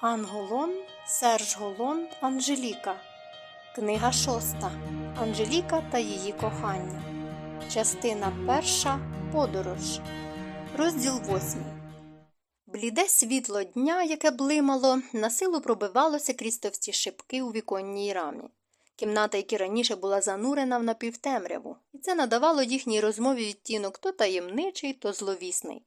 Анголон, Серж Голон, Анжеліка. Книга шоста. Анжеліка та її кохання. Частина перша. Подорож. Розділ восьмий. Бліде світло дня, яке блимало, насилу пробивалося крізь товсті шибки у віконній рамі. Кімната, яка раніше була занурена в напівтемряву, і це надавало їхній розмові відтінок то таємничий, то зловісний.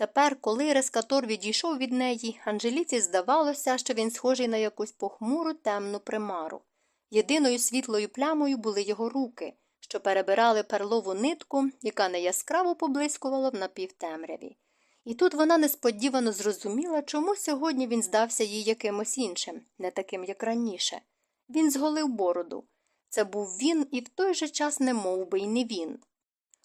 Тепер, коли рескатор відійшов від неї, Анжеліці здавалося, що він схожий на якусь похмуру темну примару. Єдиною світлою плямою були його руки, що перебирали перлову нитку, яка неяскраво поблискувала в напівтемряві. І тут вона несподівано зрозуміла, чому сьогодні він здався їй якимось іншим, не таким, як раніше. Він зголив бороду. Це був він і в той же час не мов би й не він.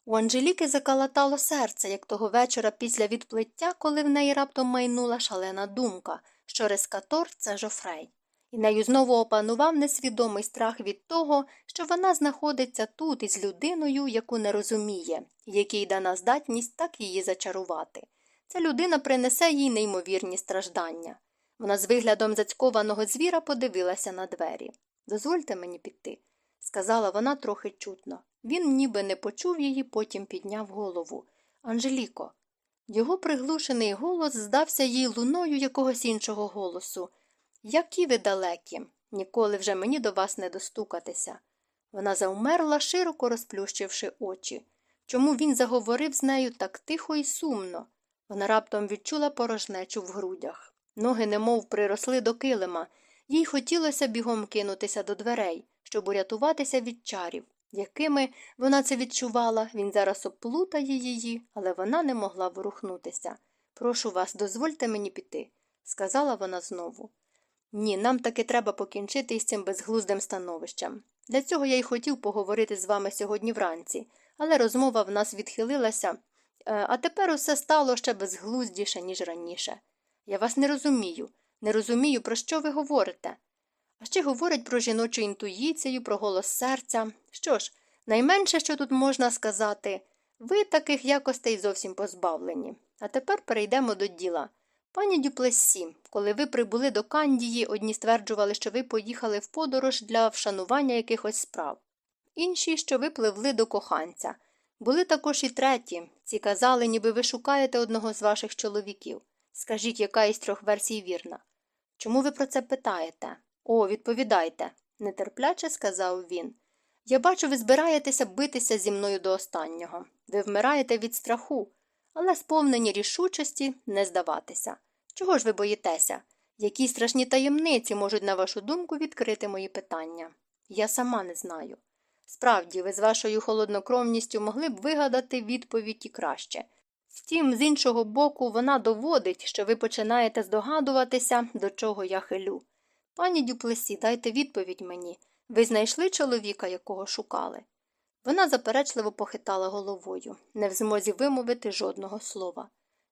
У Анжеліки закалатало серце, як того вечора після відплиття, коли в неї раптом майнула шалена думка, що рескатор це жофрей. І нею знову опанував несвідомий страх від того, що вона знаходиться тут із людиною, яку не розуміє, якій дана здатність так її зачарувати. Ця людина принесе їй неймовірні страждання. Вона з виглядом зацькованого звіра подивилася на двері. Дозвольте мені піти, сказала вона трохи чутно. Він ніби не почув її, потім підняв голову. Анжеліко. Його приглушений голос здався їй луною якогось іншого голосу. Які ви далекі, ніколи вже мені до вас не достукатися. Вона завмерла, широко розплющивши очі. Чому він заговорив з нею так тихо і сумно? Вона раптом відчула порожнечу в грудях. Ноги немов приросли до килима, їй хотілося бігом кинутися до дверей, щоб урятуватися від чарів якими вона це відчувала, він зараз оплутає її, але вона не могла ворухнутися. Прошу вас, дозвольте мені піти, сказала вона знову. Ні, нам таки треба покінчити із цим безглуздим становищем. Для цього я й хотів поговорити з вами сьогодні вранці, але розмова в нас відхилилася, е, а тепер усе стало ще безглуздіше, ніж раніше. Я вас не розумію, не розумію, про що ви говорите. А ще говорить про жіночу інтуїцію, про голос серця. Що ж, найменше, що тут можна сказати, ви таких якостей зовсім позбавлені. А тепер перейдемо до діла. Пані Дюплесі, коли ви прибули до Кандії, одні стверджували, що ви поїхали в подорож для вшанування якихось справ, інші, що ви пливли до коханця. Були також і треті, ці казали, ніби ви шукаєте одного з ваших чоловіків. Скажіть, яка із трьох версій вірна? Чому ви про це питаєте? О, відповідайте, нетерпляче сказав він. Я бачу, ви збираєтеся битися зі мною до останнього. Ви вмираєте від страху, але сповнені рішучості не здаватися. Чого ж ви боїтеся? Які страшні таємниці можуть, на вашу думку, відкрити мої питання? Я сама не знаю. Справді, ви з вашою холоднокровністю могли б вигадати відповідь і краще. Втім, з іншого боку, вона доводить, що ви починаєте здогадуватися, до чого я хилю. Пані Дюплесі, дайте відповідь мені. Ви знайшли чоловіка, якого шукали? Вона заперечливо похитала головою, не в змозі вимовити жодного слова.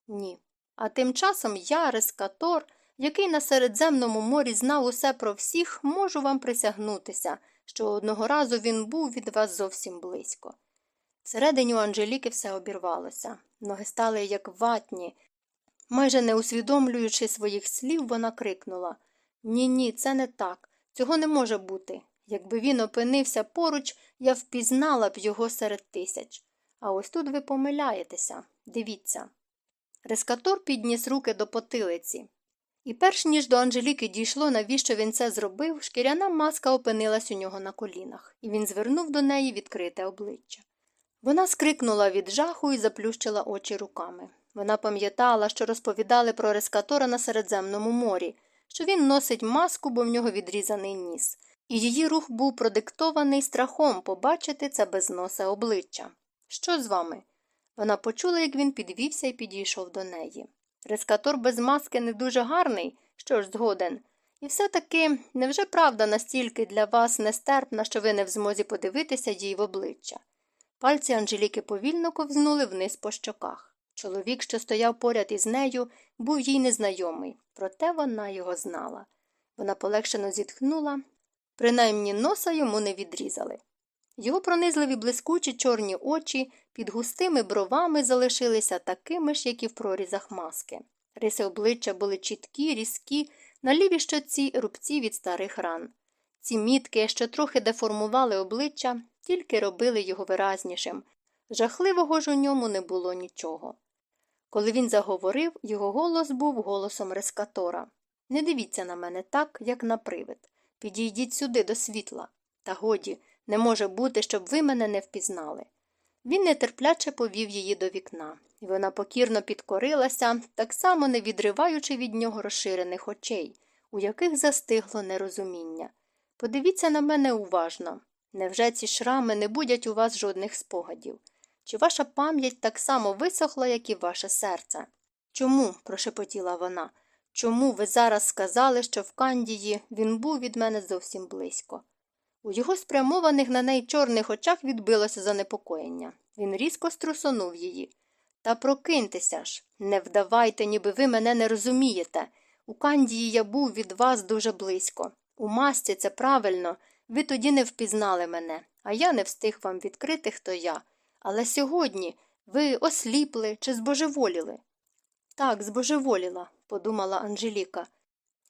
Ні. А тим часом я, Рескатор, який на Середземному морі знав усе про всіх, можу вам присягнутися, що одного разу він був від вас зовсім близько. Всередині у Анжеліки все обірвалося. Ноги стали як ватні. Майже не усвідомлюючи своїх слів, вона крикнула ні, ні, це не так. Цього не може бути. Якби він опинився поруч, я впізнала б його серед тисяч. А ось тут ви помиляєтеся. Дивіться. Рескатор підніс руки до потилиці. І перш ніж до Анжеліки дійшло, навіщо він це зробив, шкіряна маска опинилась у нього на колінах, і він звернув до неї відкрите обличчя. Вона скрикнула від жаху і заплющила очі руками. Вона пам'ятала, що розповідали про рескатора на Середземному морі, що він носить маску, бо в нього відрізаний ніс, і її рух був продиктований страхом побачити це безносе обличчя. Що з вами? Вона почула, як він підвівся і підійшов до неї. Рескатор без маски не дуже гарний, що ж згоден. І все таки невже правда настільки для вас нестерпна, що ви не в змозі подивитися їй в обличчя? Пальці Анжеліки повільно ковзнули вниз по щоках. Чоловік, що стояв поряд із нею, був їй незнайомий, проте вона його знала. Вона полегшено зітхнула, принаймні носа йому не відрізали. Його пронизливі блискучі чорні очі під густими бровами залишилися такими ж, як і в прорізах маски. Риси обличчя були чіткі, різкі, на лівій щоці рубці від старих ран. Ці мітки, що трохи деформували обличчя, тільки робили його виразнішим. Жахливого ж у ньому не було нічого. Коли він заговорив, його голос був голосом рескатора. Не дивіться на мене так, як на привид. Підійдіть сюди до світла. Та годі, не може бути, щоб ви мене не впізнали. Він нетерпляче повів її до вікна, і вона покірно підкорилася, так само не відриваючи від нього розширених очей, у яких застигло нерозуміння. Подивіться на мене уважно. Невже ці шрами не будять у вас жодних спогадів? Чи ваша пам'ять так само висохла, як і ваше серце? Чому? прошепотіла вона. Чому ви зараз сказали, що в Кандії він був від мене зовсім близько? У його спрямованих на неї чорних очах відбилося занепокоєння. Він різко струсонув її. Та прокиньтеся ж, не вдавайте, ніби ви мене не розумієте. У Кандії я був від вас дуже близько. У масці це правильно, ви тоді не впізнали мене, а я не встиг вам відкрити, хто я. Але сьогодні ви осліпли чи збожеволіли? Так, збожеволіла, подумала Анжеліка,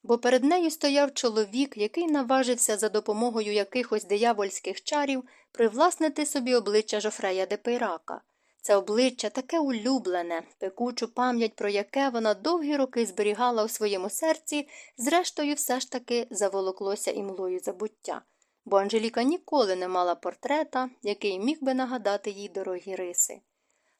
бо перед нею стояв чоловік, який наважився за допомогою якихось диявольських чарів привласнити собі обличчя Жофрея де. Це обличчя таке улюблене, пекучу пам'ять, про яке вона довгі роки зберігала у своєму серці, зрештою, все ж таки заволоклося імлою забуття, бо Анжеліка ніколи не мала портрета, який міг би нагадати їй дорогі риси.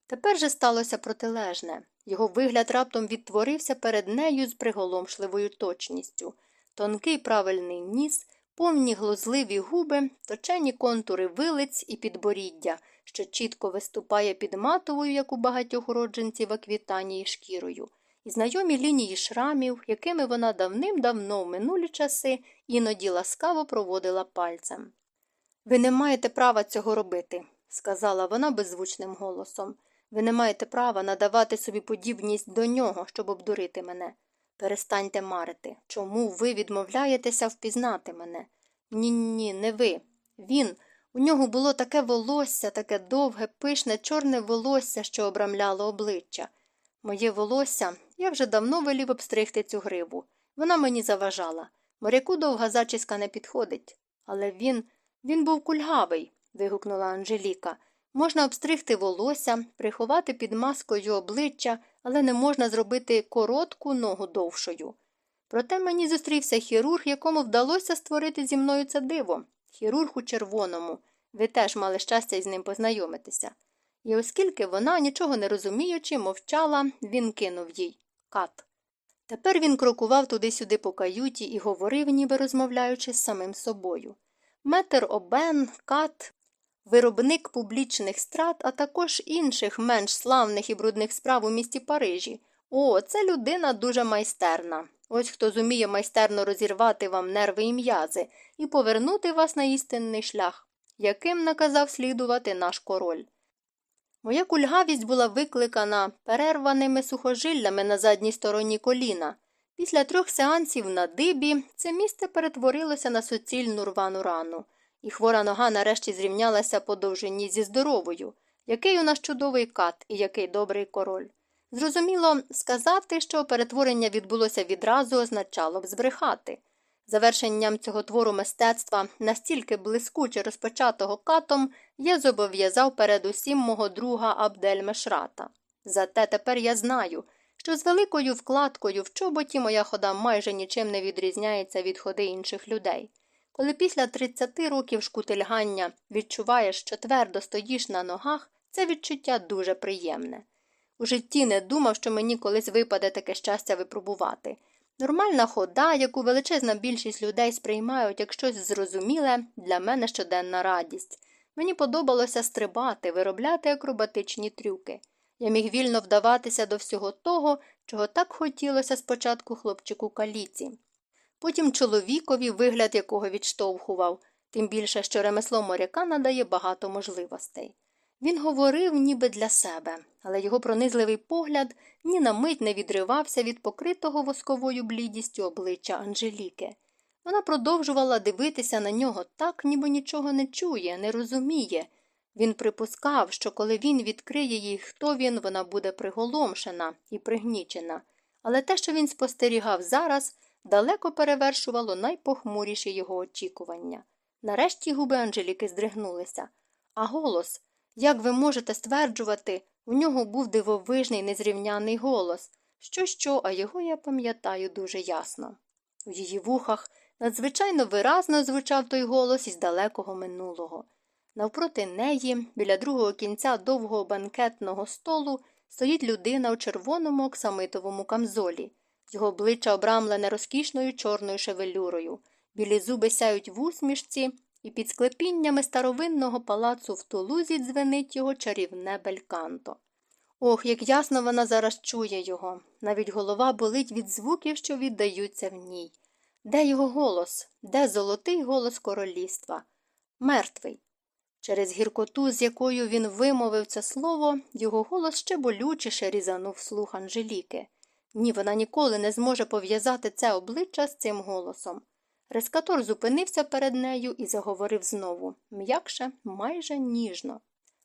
Тепер же сталося протилежне. Його вигляд раптом відтворився перед нею з приголомшливою точністю. Тонкий правильний ніс, повні глузливі губи, точені контури вилиць і підборіддя, що чітко виступає під матовою, як у багатьох уродженців Аквітанії шкірою, і знайомі лінії шрамів, якими вона давним-давно в минулі часи іноді ласкаво проводила пальцем. Ви не маєте права цього робити, сказала вона беззвучним голосом. Ви не маєте права надавати собі подібність до нього, щоб обдурити мене. Перестаньте марити. Чому ви відмовляєтеся впізнати мене? Ні, ні, не ви. Він. У нього було таке волосся, таке довге, пишне, чорне волосся, що обрамляло обличчя. Моє волосся я вже давно велів обстригти цю гриву. Вона мені заважала. Моряку довга зачіска не підходить. Але він, він був кульгавий. вигукнула Анжеліка. Можна обстригти волосся, приховати під маскою обличчя, але не можна зробити коротку ногу довшою. Проте мені зустрівся хірург, якому вдалося створити зі мною це диво хірург у червоному. Ви теж мали щастя із ним познайомитися. І оскільки вона, нічого не розуміючи, мовчала, він кинув їй кат. Тепер він крокував туди-сюди по каюті і говорив, ніби розмовляючи з самим собою. Метр обен, кат, виробник публічних страт, а також інших менш славних і брудних справ у місті Парижі. О, це людина дуже майстерна. Ось хто зуміє майстерно розірвати вам нерви і м'язи і повернути вас на істинний шлях, яким наказав слідувати наш король. Моя кульгавість була викликана перерваними сухожиллями на задній стороні коліна. Після трьох сеансів на дибі це місце перетворилося на суцільну рвану рану і хвора нога нарешті зрівнялася по довжині зі здоровою, який у нас чудовий кат і який добрий король. Зрозуміло, сказати, що перетворення відбулося відразу, означало б збрехати. Завершенням цього твору мистецтва, настільки блискуче розпочатого катом, я зобов'язав передусім мого друга Абдель Мешрата. Зате тепер я знаю, що з великою вкладкою в чоботі моя хода майже нічим не відрізняється від ходи інших людей. Коли після 30 років шкутильгання відчуваєш, що твердо стоїш на ногах, це відчуття дуже приємне. У житті не думав, що мені колись випаде таке щастя випробувати. Нормальна хода, яку величезна більшість людей сприймають як щось зрозуміле, для мене щоденна радість. Мені подобалося стрибати, виробляти акробатичні трюки. Я міг вільно вдаватися до всього того, чого так хотілося спочатку хлопчику каліці потім чоловікові, вигляд якого відштовхував, тим більше, що ремесло моряка надає багато можливостей. Він говорив ніби для себе, але його пронизливий погляд ні на мить не відривався від покритого восковою блідістю обличчя Анжеліки. Вона продовжувала дивитися на нього так, ніби нічого не чує, не розуміє. Він припускав, що коли він відкриє їй, хто він, вона буде приголомшена і пригнічена. Але те, що він спостерігав зараз, далеко перевершувало найпохмуріші його очікування. Нарешті губи Анжеліки здригнулися. А голос, як ви можете стверджувати, у нього був дивовижний незрівняний голос. Що, що, а його я пам'ятаю дуже ясно. У її вухах надзвичайно виразно звучав той голос із далекого минулого. Навпроти неї, біля другого кінця довгого банкетного столу, стоїть людина у червоному оксамитовому камзолі. Його обличчя обрамлене розкішною чорною шевелюрою, білі зуби сяють в усмішці, і під склепіннями старовинного палацу в тулузі дзвенить його чарівне бельканто. Ох, як ясно вона зараз чує його. Навіть голова болить від звуків, що віддаються в ній. Де його голос? Де золотий голос королівства? Мертвий. Через гіркоту, з якою він вимовив це слово, його голос ще болючіше різанув слух Анжеліки. Ні, вона ніколи не зможе пов'язати це обличчя з цим голосом. Рескатор зупинився перед нею і заговорив знову м'якше, майже ніжно.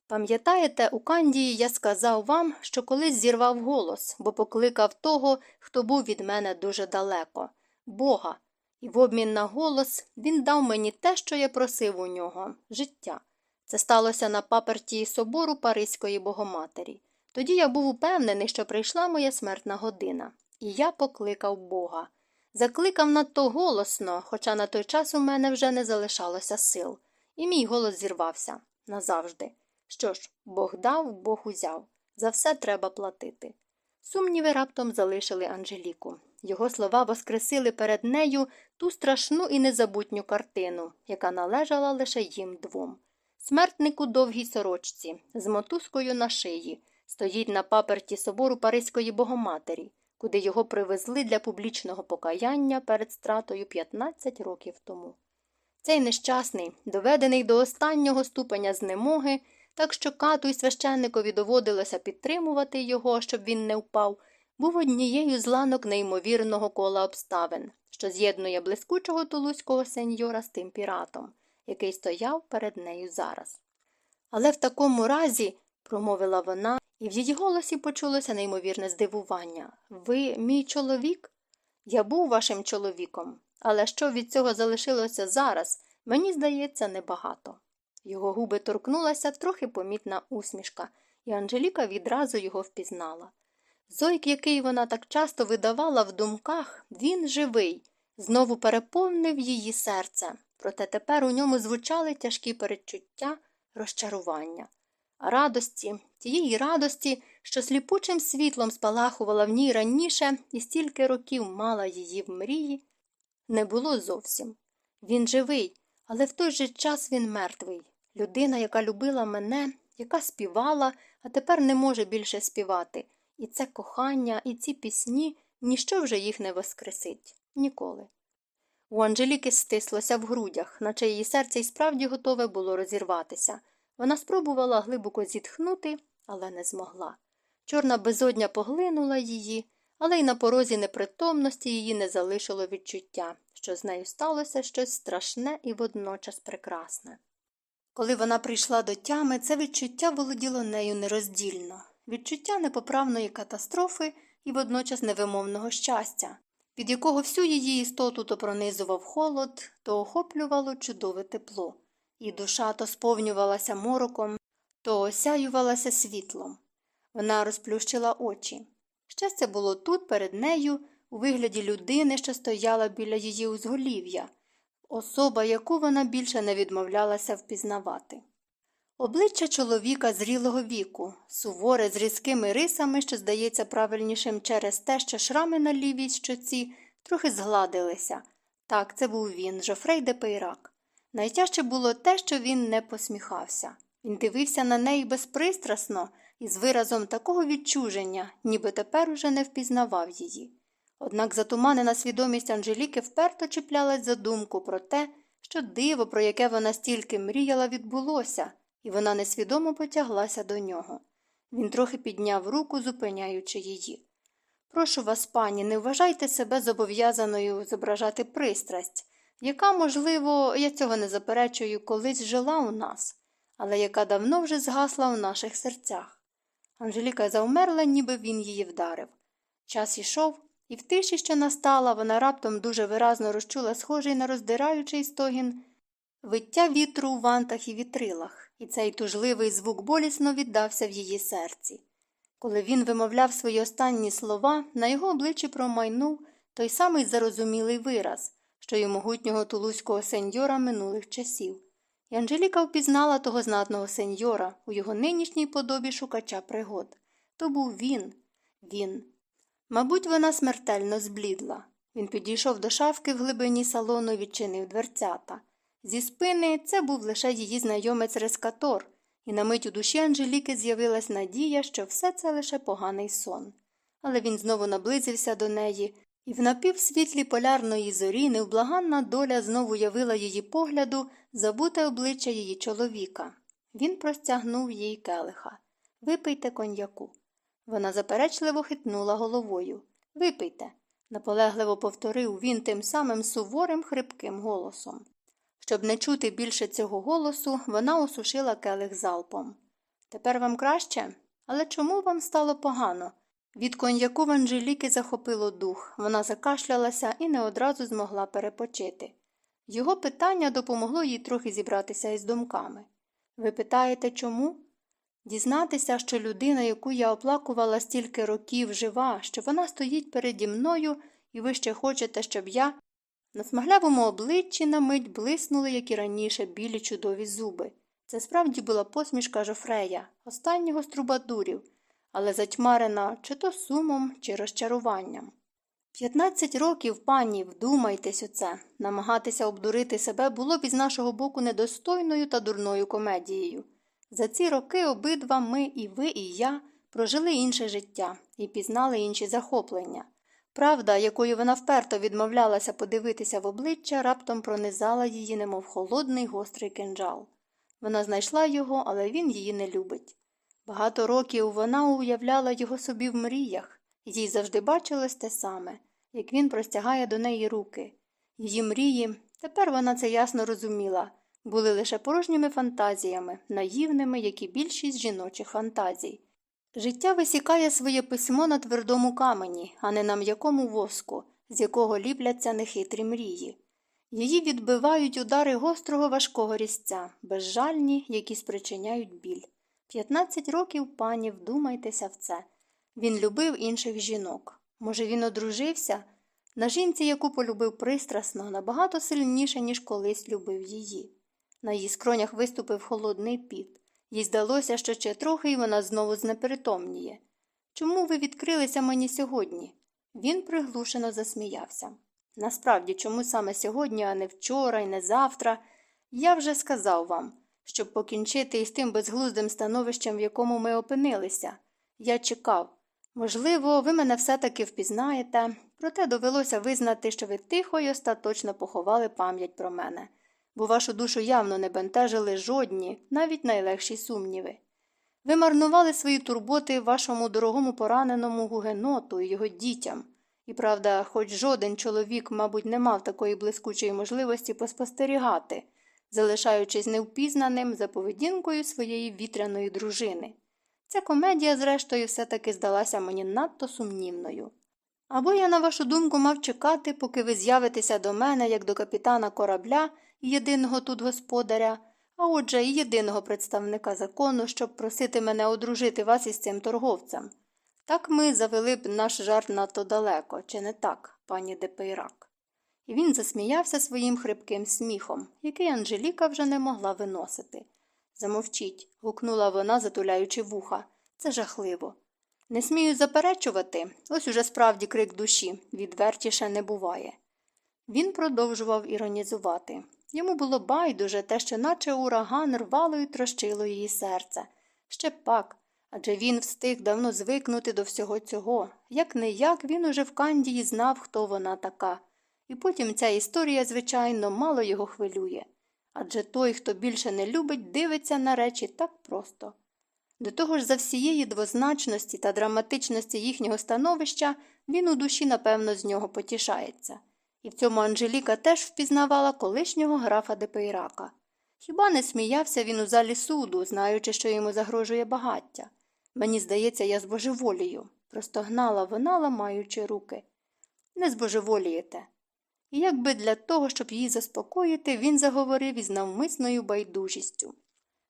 Пам'ятаєте, у Кандії я сказав вам, що колись зірвав голос, бо покликав того, хто був від мене дуже далеко Бога. І в обмін на голос він дав мені те, що я просив у нього життя. Це сталося на паперті собору Паризької Богоматері. Тоді я був упевнений, що прийшла моя смертна година, і я покликав Бога. Закликав надто голосно, хоча на той час у мене вже не залишалося сил, і мій голос зірвався назавжди. Що ж, Бог дав, Бог узяв. За все треба платити. Сумніви раптом залишили Анжеліку. Його слова воскресили перед нею ту страшну і незабутню картину, яка належала лише їм двом. Смертник у довгій сорочці, з мотузкою на шиї, стоїть на паперті собору Паризької Богоматері, куди його привезли для публічного покаяння перед стратою 15 років тому. Цей нещасний, доведений до останнього ступеня знемоги, так що кату й священникові доводилося підтримувати його, щоб він не впав, був однією з ланок неймовірного кола обставин, що з'єднує блискучого тулузького сеньора з тим піратом, який стояв перед нею зараз. Але в такому разі, промовила вона, і в її голосі почулося неймовірне здивування ви, мій чоловік? Я був вашим чоловіком, але що від цього залишилося зараз, мені здається, небагато. Його губи торкнулася трохи помітна усмішка, і Анжеліка відразу його впізнала. Зойк, який вона так часто видавала в думках, він живий, знову переповнив її серце, проте тепер у ньому звучали тяжкі передчуття, розчарування. Радості, тієї радості, що сліпучим світлом спалахувала в ній раніше і стільки років мала її в мрії, не було зовсім. Він живий, але в той же час він мертвий. Людина, яка любила мене, яка співала, а тепер не може більше співати. І це кохання, і ці пісні ніщо вже їх не воскресить ніколи. У Анжеліки стислося в грудях, наче її серце й справді готове було розірватися. Вона спробувала глибоко зітхнути, але не змогла. Чорна безодня поглинула її, але й на порозі непритомності її не залишило відчуття, що з нею сталося щось страшне і водночас прекрасне. Коли вона прийшла до тями, це відчуття володіло нею нероздільно відчуття непоправної катастрофи і водночас невимовного щастя, від якого всю її істоту то пронизував холод, то охоплювало чудове тепло, і душа то сповнювалася мороком, то осяювалася світлом. Вона розплющила очі. Щастя було тут, перед нею, у вигляді людини, що стояла біля її узголів'я, особа, яку вона більше не відмовлялася впізнавати. Обличчя чоловіка зрілого віку, суворе з різкими рисами, що здається правильнішим через те, що шрами на лівій щоці трохи згладилися. Так, це був він, Жофрей де Пейрак. Найтяжче було те, що він не посміхався. Він дивився на неї безпристрасно і з виразом такого відчуження, ніби тепер уже не впізнавав її. Однак затуманена свідомість Анжеліки вперто чіплялась за думку про те, що диво, про яке вона стільки мріяла, відбулося і вона несвідомо потяглася до нього. Він трохи підняв руку, зупиняючи її. Прошу вас, пані, не вважайте себе зобов'язаною зображати пристрасть, яка, можливо, я цього не заперечую, колись жила у нас, але яка давно вже згасла у наших серцях. Анжеліка завмерла, ніби він її вдарив. Час ішов, І в тиші, що настала, вона раптом дуже виразно розчула схожий на роздираючий стогін виття вітру у вантах і вітрилах, і цей тужливий звук болісно віддався в її серці. Коли він вимовляв свої останні слова, на його обличчі промайнув той самий зарозумілий вираз, що й могутнього тулузького сеньора минулих часів. І Анжеліка впізнала того знатного сеньора у його нинішній подобі шукача пригод. То був він, він. Мабуть, вона смертельно зблідла. Він підійшов до шафки в глибині салону і відчинив дверцята. Зі спини це був лише її знайомець Рескатор, і на мить у душі Анжеліки з'явилась надія, що все це лише поганий сон. Але він знову наблизився до неї, і в напівсвітлі полярної зорі невблаганна доля знову явила її погляду забуте обличчя її чоловіка. Він простягнув їй келиха. Випийте коньяку. Вона заперечливо хитнула головою. Випийте, наполегливо повторив він тим самим суворим хрипким голосом. Щоб не чути більше цього голосу, вона осушила келих залпом. Тепер вам краще? Але чому вам стало погано? Від коньяку в Анжеліки захопило дух, вона закашлялася і не одразу змогла перепочити. Його питання допомогло їй трохи зібратися із думками. Ви питаєте чому? Дізнатися, що людина, яку я оплакувала стільки років, жива, що вона стоїть переді мною, і ви ще хочете, щоб я. На смаглявому обличчі на мить блиснули, як і раніше, білі чудові зуби. Це справді була посмішка Жофрея, останнього з трубадурів, але затьмарена чи то сумом, чи розчаруванням. П'ятнадцять років, пані, вдумайтесь у це. Намагатися обдурити себе було б із нашого боку недостойною та дурною комедією. За ці роки обидва ми, і ви, і я, прожили інше життя і пізнали інші захоплення. Правда, якою вона вперто відмовлялася подивитися в обличчя, раптом пронизала її, немов холодний гострий кинджал. Вона знайшла його, але він її не любить. Багато років вона уявляла його собі в мріях, їй завжди бачилось те саме, як він простягає до неї руки. Її мрії, тепер вона це ясно розуміла, були лише порожніми фантазіями, наївними, як і більшість жіночих фантазій. Життя висікає своє письмо на твердому камені, а не на м'якому воску, з якого ліпляться нехитрі мрії. Її відбивають удари гострого важкого різця, безжальні, які спричиняють біль. П'ятнадцять років пані, вдумайтеся в це. Він любив інших жінок. Може, він одружився? На жінці, яку полюбив пристрасно, набагато сильніше, ніж колись любив її. На її скронях виступив холодний піт. Їй здалося, що ще трохи і вона знову знепритомніє. Чому ви відкрилися мені сьогодні? Він приглушено засміявся. Насправді, чому саме сьогодні, а не вчора і не завтра, я вже сказав вам, щоб покінчити із тим безглуздим становищем, в якому ми опинилися. Я чекав. Можливо, ви мене все таки впізнаєте, проте довелося визнати, що ви тихо й остаточно поховали пам'ять про мене бо вашу душу явно не бентежили жодні, навіть найлегші сумніви. Ви марнували свої турботи вашому дорогому пораненому гугеноту і його дітям. І правда, хоч жоден чоловік, мабуть, не мав такої блискучої можливості поспостерігати, залишаючись невпізнаним за поведінкою своєї вітряної дружини. Ця комедія, зрештою, все таки здалася мені надто сумнівною. Або я, на вашу думку, мав чекати, поки ви з'явитеся до мене, як до капітана корабля єдиного тут господаря, а отже і єдиного представника закону, щоб просити мене одружити вас із цим торговцем. Так ми завели б наш жарт надто далеко, чи не так, пані Депейрак? І він засміявся своїм хрипким сміхом, який Анжеліка вже не могла виносити. Замовчіть, гукнула вона, затуляючи вуха. Це жахливо. Не смію заперечувати, ось уже справді крик душі, відвертіше не буває. Він продовжував іронізувати. Йому було байдуже те, що наче ураган рвало і трощило її серце. Ще пак, адже він встиг давно звикнути до всього цього, як не як він уже в Кандії знав, хто вона така. І потім ця історія, звичайно, мало його хвилює. Адже той, хто більше не любить, дивиться на речі так просто. До того ж, за всієї двозначності та драматичності їхнього становища він у душі, напевно, з нього потішається. І в цьому Анжеліка теж впізнавала колишнього графа Депейрака. Хіба не сміявся він у залі суду, знаючи, що йому загрожує багаття? Мені здається, я збожеволію. Простогнала вона, ламаючи руки. не збожеволієте. І якби для того, щоб її заспокоїти, він заговорив із навмисною байдужістю.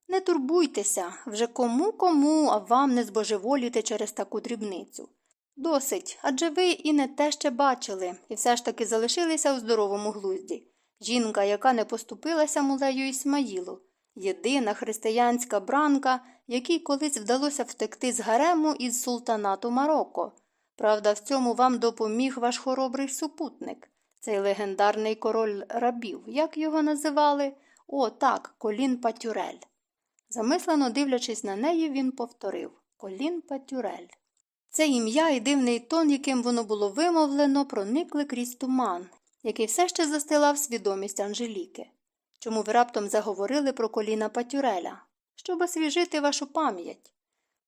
Не турбуйтеся, вже кому кому, а вам не збожеволіти через таку дрібницю. Досить, адже ви і не те ще бачили, і все ж таки залишилися у здоровому глузді. Жінка, яка не поступилася мулею Ісмаїлу, єдина християнська бранка, якій колись вдалося втекти з гарему із султанату Марокко. Правда, в цьому вам допоміг ваш хоробрий супутник, цей легендарний король рабів, як його називали? О, так, Колін Патюрель. Замислено дивлячись на неї, він повторив Колін Патюрель. Це ім'я і дивний тон, яким воно було вимовлено, проникли крізь туман, який все ще застилав свідомість Анжеліки. Чому ви раптом заговорили про коліна Патюреля? Щоб освіжити вашу пам'ять.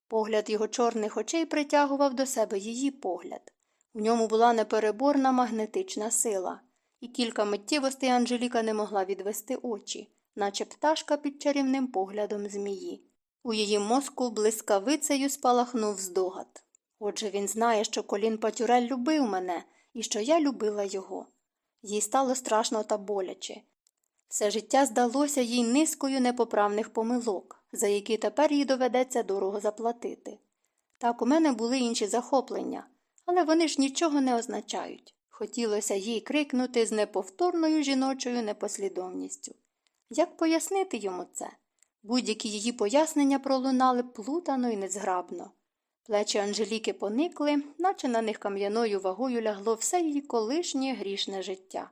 Погляд його чорних очей притягував до себе її погляд. В ньому була непереборна магнетична сила, і кілька миттєвостей Анжеліка не могла відвести очі, наче пташка під чарівним поглядом змії. У її мозку блискавицею спалахнув здогад. Отже, він знає, що колін Патюрель любив мене і що я любила його. Їй стало страшно та боляче. Все життя здалося їй низкою непоправних помилок, за які тепер їй доведеться дорого заплатити. Так, у мене були інші захоплення, але вони ж нічого не означають. Хотілося їй крикнути з неповторною жіночою непослідовністю. Як пояснити йому це? Будь-які її пояснення пролунали плутано і незграбно. Плечі Анжеліки поникли, наче на них кам'яною вагою лягло все її колишнє грішне життя.